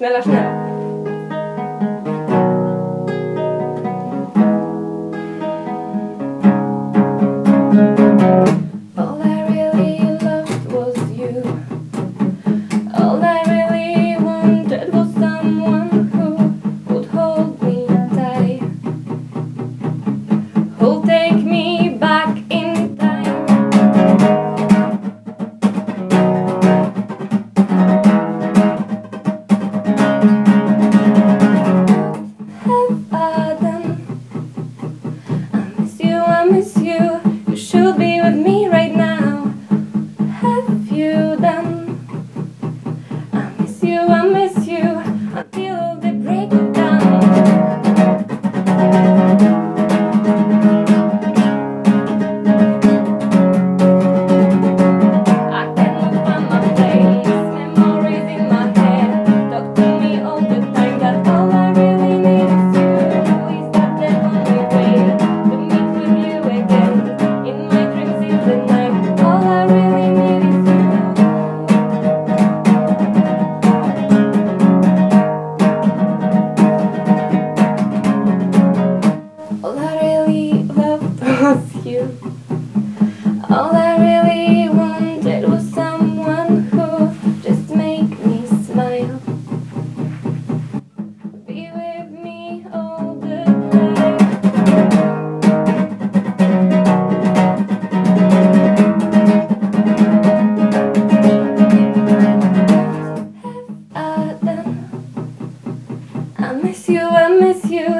Schneller, schneller. have you done? All I really wanted was someone who just make me smile. Be with me all the time. Have I done? I miss you, I miss you.